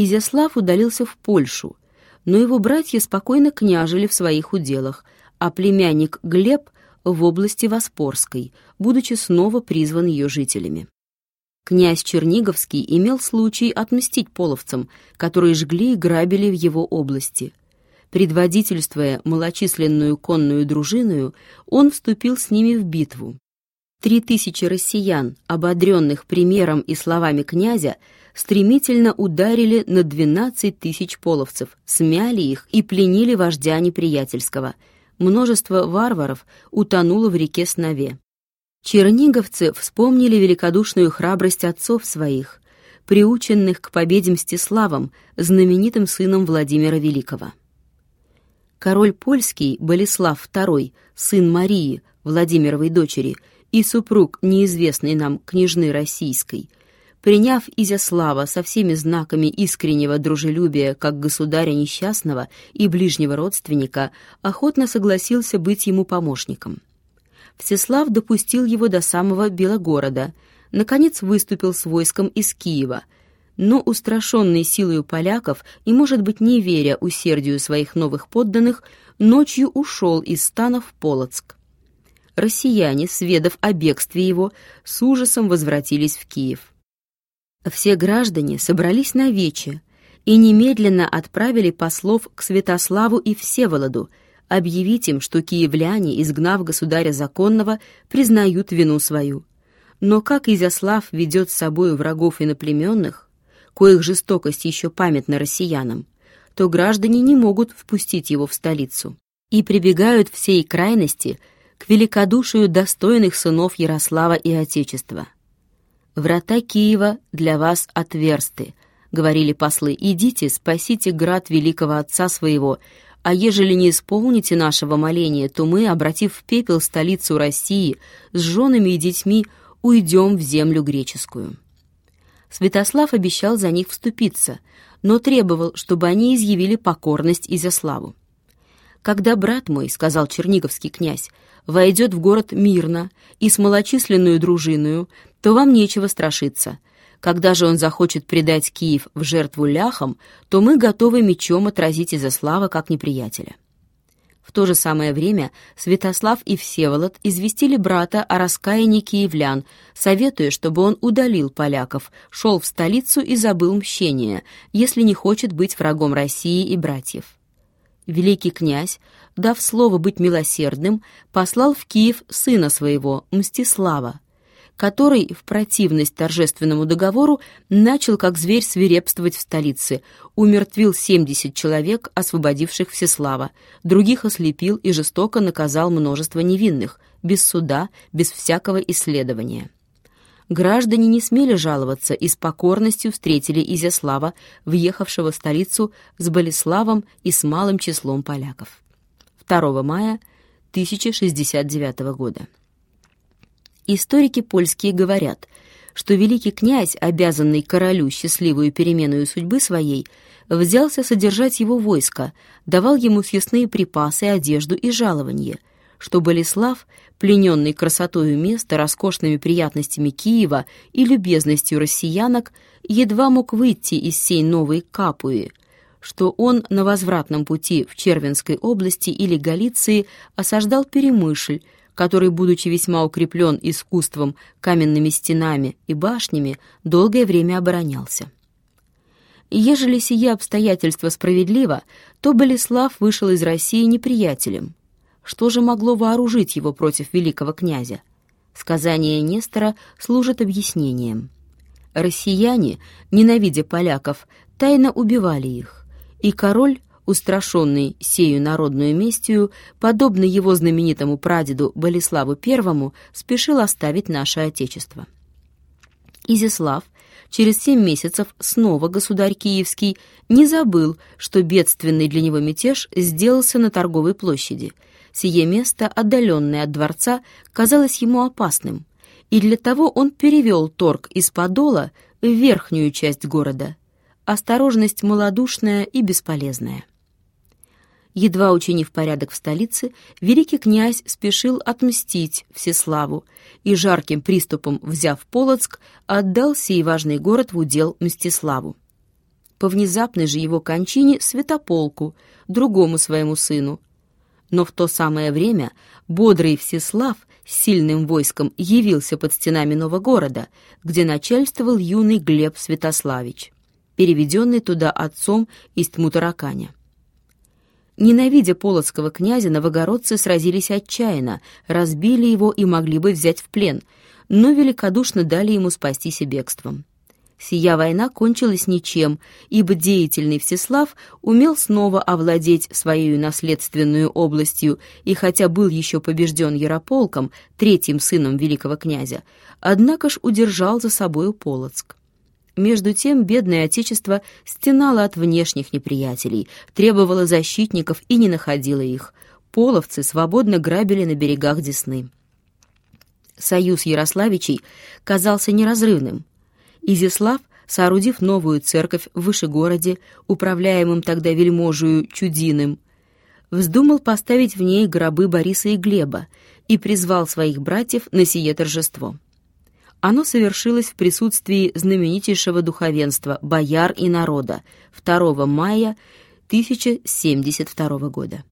Изяслав удалился в Польшу, но его братья спокойно княжили в своих уделах, а племянник Глеб в области Воспорской, будучи снова призван ее жителями. Князь Черниговский имел случай отмстить половцам, которые жгли и грабили в его области. Предводительствуя малочисленную конную дружиною, он вступил с ними в битву. Три тысячи россиян, ободренных примером и словами князя, стремительно ударили на двенадцать тысяч половцев, смяли их и пленили вождя неприятельского. Множество варваров утонуло в реке Снове. Черниговцы вспомнили великодушную храбрость отцов своих, приученных к победе Мстиславом, знаменитым сыном Владимира Великого. Король польский Болеслав II, сын Марии, Владимировой дочери, и супруг неизвестной нам княжны российской, приняв Изяслава со всеми знаками искреннего дружелюбия как государя несчастного и ближнего родственника, охотно согласился быть ему помощником. Всеслав допустил его до самого Белогорода, наконец выступил с войском из Киева, но, устрашенный силою поляков и, может быть, не веря усердию своих новых подданных, ночью ушел из стана в Полоцк. Россияне, сведав о бегстве его, с ужасом возвратились в Киев. Все граждане собрались на вече и немедленно отправили послов к Святославу и Всеволоду, объявить им, что киевляне, изгнав государя законного, признают вину свою. Но как Изяслав ведет с собою врагов иноплеменных, коих жестокость еще памятна россиянам, то граждане не могут впустить его в столицу и прибегают всей крайности к великодушию достойных сынов Ярослава и Отечества. «Врата Киева для вас отверсты», — говорили послы, — «идите, спасите град великого отца своего, а ежели не исполните нашего моления, то мы, обратив в пепел столицу России, с женами и детьми уйдем в землю греческую». Святослав обещал за них вступиться, но требовал, чтобы они изъявили покорность Изяславу. «Когда брат мой, — сказал черниговский князь, — войдет в город мирно и с малочисленную дружиною, то вам нечего страшиться. Когда же он захочет предать Киев в жертву ляхам, то мы готовы мечом отразить Изяслава как неприятеля». В то же самое время Святослав и Всеволод известили брата о раскаянии киевлян, советуя, чтобы он удалил поляков, шел в столицу и забыл мщение, если не хочет быть врагом России и братьев. Великий князь, дав слово быть милосердным, послал в Киев сына своего, Мстислава, который, в противность торжественному договору, начал как зверь свирепствовать в столице, умертвил 70 человек, освободивших Всеслава, других ослепил и жестоко наказал множество невинных, без суда, без всякого исследования. Граждане не смели жаловаться и с покорностью встретили Изяслава, въехавшего в столицу с Болеславом и с малым числом поляков. 2 мая 1069 года. Историки польские говорят, что великий князь, обязанный королю счастливую переменную судьбы своей, взялся содержать его войско, давал ему съестные припасы, одежду и жалование, что Болеслав, плененный красотою места, роскошными приятностями Киева и любезностью россиянок, едва мог выйти из сей новой Капуи, что он на возвратном пути в Червенской области или Галиции осаждал Перемышль, который, будучи весьма укреплен искусством каменными стенами и башнями, долгое время оборонялся. Ежели сие обстоятельство справедливо, то Болеслав вышел из России неприятелем. Что же могло вооружить его против великого князя? Сказание Нестора служит объяснением. Россияне, ненавидя поляков, тайно убивали их, и король устрашенный сею народную местью, подобно его знаменитому прадеду Болеславу I, спешил оставить наше Отечество. Изяслав через семь месяцев снова государь Киевский не забыл, что бедственный для него мятеж сделался на торговой площади. Сие место, отдаленное от дворца, казалось ему опасным, и для того он перевел торг из Подола в верхнюю часть города. Осторожность малодушная и бесполезная. Едва учинив порядок в столице, великий князь спешил отмстить Всеславу и жарким приступом, взяв Полоцк, отдал сей важный город в удел Мстиславу. по внезапной же его кончине Святополку, другому своему сыну. Но в то самое время бодрый Всеслав с сильным войском явился под стенами нового города, где начальствовал юный Глеб Святославич, переведенный туда отцом из Тмутараканя. Ненавидя полоцкого князя, новогородцы сразились отчаянно, разбили его и могли бы взять в плен, но великодушно дали ему спастись и бегством. Сия война кончилась ничем, ибо деятельный Всеслав умел снова овладеть своей наследственную областью и хотя был еще побежден Ярополком, третьим сыном великого князя, однако ж удержал за собою Полоцк. Между тем бедное отечество стенало от внешних неприятелей, требовало защитников и не находило их. Половцы свободно грабили на берегах Десны. Союз Ярославичей казался неразрывным. Изяслав, соорудив новую церковь в Вышегороде, управляемым тогда вельможею Чудиным, вздумал поставить в ней гробы Бориса и Глеба и призвал своих братьев на сие торжество. Оно совершилось в присутствии знаменитейшего духовенства, бояр и народа 2 мая 1072 года.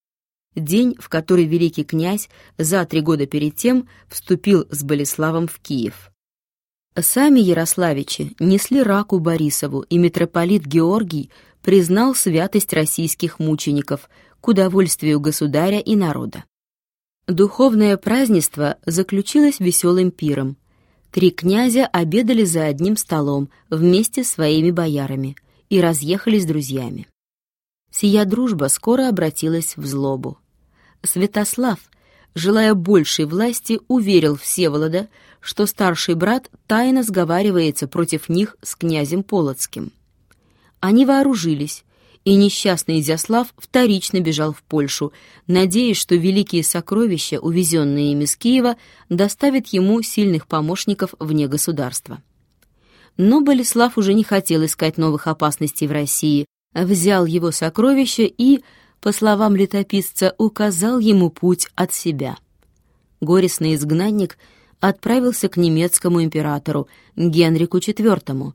День, в который великий князь за три года перед тем вступил с Болеславом в Киев. Сами Ярославичи несли раку Борисову, и митрополит Георгий признал святость российских мучеников к удовольствию государя и народа. Духовное празднество заключилось веселым пиром. Три князя обедали за одним столом вместе с своими боярами и разъехались с друзьями. Сия дружба скоро обратилась в злобу. Святослав, желая большей власти, уверил Всеволода, что старший брат тайно сговаривается против них с князем Полоцким. Они вооружились и несчастный Изяслав вторично бежал в Польшу, надеясь, что великие сокровища, увезенные им из Киева, доставят ему сильных помощников вне государства. Но Болеслав уже не хотел искать новых опасностей в России, взял его сокровища и, по словам летописца, указал ему путь от себя. Горестный изгнанник отправился к немецкому императору Генрику IV,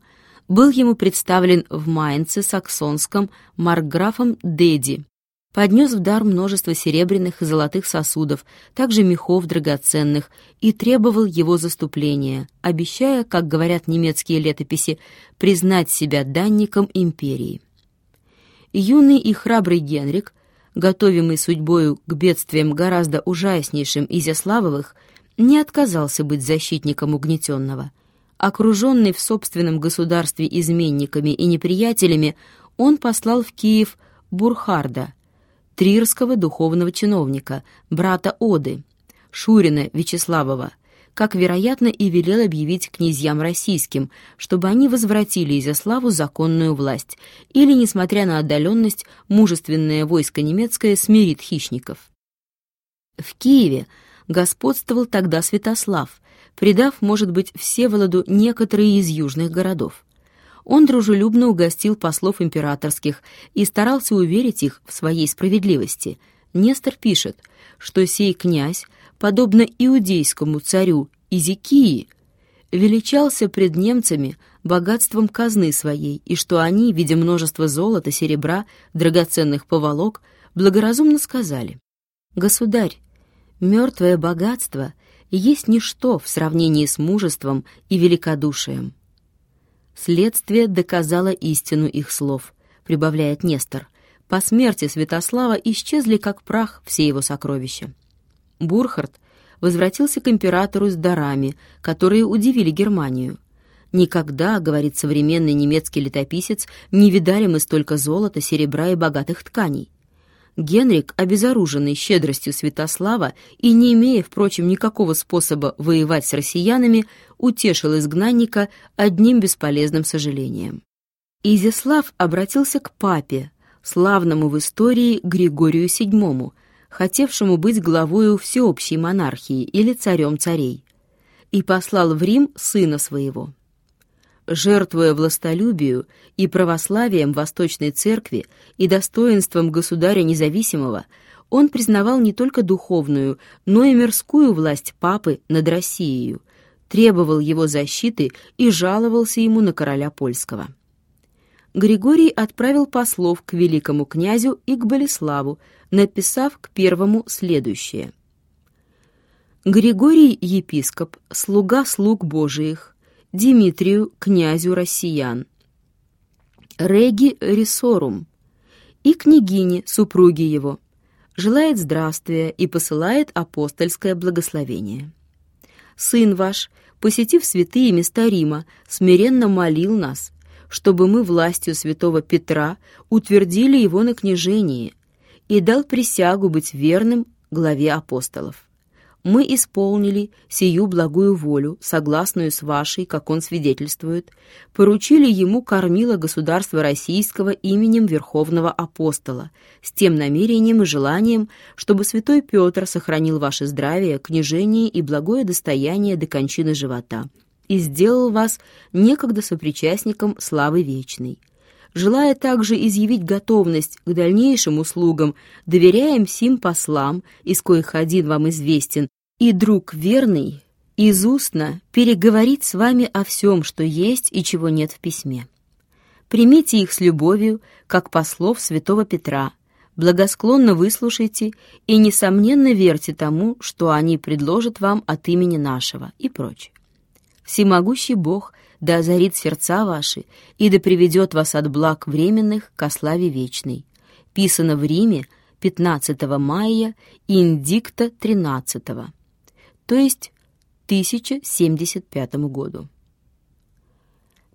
был ему представлен в Майнце саксонском маркграфом Деди, поднес в дар множество серебряных и золотых сосудов, также мехов драгоценных, и требовал его заступления, обещая, как говорят немецкие летописи, признать себя данником империи. Юный и храбрый Генрик, готовимый судьбою к бедствиям гораздо ужаснейшим Изяславовых, не отказался быть защитником угнетенного – Окруженный в собственном государстве изменниками и неприятелями, он послал в Киев Бурхарда, трирского духовного чиновника, брата Оды, Шурина Вячеславова, как, вероятно, и велел объявить князьям российским, чтобы они возвратили Изяславу законную власть, или, несмотря на отдаленность, мужественное войско немецкое смирит хищников. В Киеве господствовал тогда Святослав, придав, может быть, Всеволоду некоторые из южных городов. Он дружелюбно угостил послов императорских и старался уверить их в своей справедливости. Нестор пишет, что сей князь, подобно иудейскому царю Изикии, величался пред немцами богатством казны своей, и что они, видя множество золота, серебра, драгоценных поволок, благоразумно сказали, «Государь, мертвое богатство есть ничто в сравнении с мужеством и великодушием. Следствие доказало истину их слов, прибавляет Нестор. По смерти Святослава исчезли как прах все его сокровища. Бурхард возвратился к императору с дарами, которые удивили Германию. «Никогда, — говорит современный немецкий летописец, — не видали мы столько золота, серебра и богатых тканей. Генрик, обезоруженный щедростью Святослава и не имея, впрочем, никакого способа воевать с россиянами, утешил изгнанника одним бесполезным сожалением. Изяслав обратился к папе, славному в истории Григорию VII, хотевшему быть главою всеобщей монархии или царем царей, и послал в Рим сына своего жертвуя властолюбию и православием Восточной Церкви и достоинством государя независимого, он признавал не только духовную, но и мирскую власть папы над Россией, требовал его защиты и жаловался ему на короля польского. Григорий отправил послов к великому князю и к Болеславу, написав к первому следующее. Григорий епископ, слуга слуг Божиих, Димитрию, князю россиян, Реги Рисорум и княгине, супруге его, желает здравствия и посылает апостольское благословение. Сын ваш, посетив святые места Рима, смиренно молил нас, чтобы мы властью святого Петра утвердили его на княжении и дал присягу быть верным главе апостолов. Мы исполнили сию благую волю, согласную с вашей, как он свидетельствует, поручили ему кормило государства российского именем Верховного Апостола, с тем намерением и желанием, чтобы святой Петр сохранил ваше здравие, княжение и благое достояние до кончины живота, и сделал вас некогда сопричастником славы вечной. Желая также изъявить готовность к дальнейшим услугам, доверяем сим послам, из коих один вам известен, и друг верный, из устно переговорить с вами о всем, что есть и чего нет в письме. Примите их с любовью, как послов святого Петра, благосклонно выслушайте и, несомненно, верьте тому, что они предложат вам от имени нашего и прочее. Всемогущий Бог да озарит сердца ваши и да приведет вас от благ временных ко славе вечной. Писано в Риме 15 мая, индикта 13, то есть 1075 году.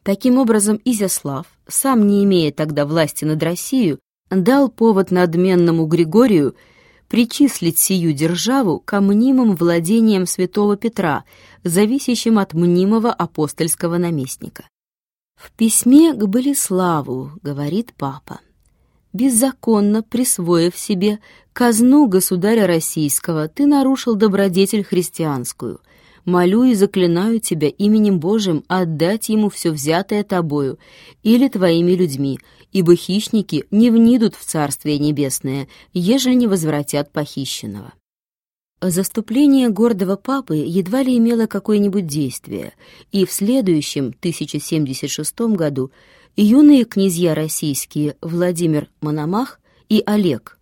Таким образом, Изяслав, сам не имея тогда власти над Россией, дал повод надменному Григорию причислить сию державу к мнимым владениям святого Петра, зависящим от мнимого апостольского наместника. В письме к Болеславу говорит папа, «Беззаконно присвоив себе казну государя российского, ты нарушил добродетель христианскую. Молю и заклинаю тебя именем Божьим отдать ему все взятое тобою или твоими людьми, ибо хищники не внидут в Царствие Небесное, ежели не возвратят похищенного». Заступление гордого папы едва ли имело какое-нибудь действие, и в следующем, 1076 году, юные князья российские Владимир Мономах и Олег,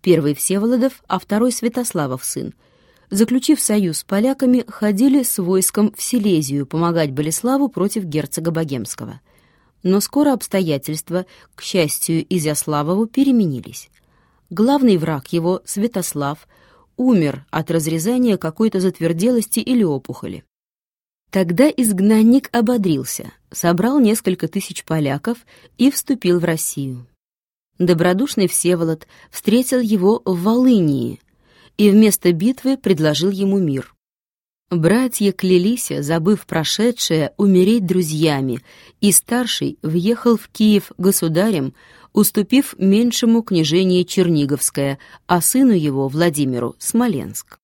первый Всеволодов, а второй Святославов сын, заключив союз с поляками, ходили с войском в Силезию помогать Болеславу против герцога Богемского – но скоро обстоятельства, к счастью, Изяславову переменились. Главный враг его, Святослав, умер от разрезания какой-то затверделости или опухоли. Тогда изгнанник ободрился, собрал несколько тысяч поляков и вступил в Россию. Добродушный Всеволод встретил его в Волынии и вместо битвы предложил ему мир. Братья клялись, забыв прошедшее, умереть друзьями, и старший въехал в Киев государем, уступив меньшему княжение Черниговское, а сыну его, Владимиру, Смоленск.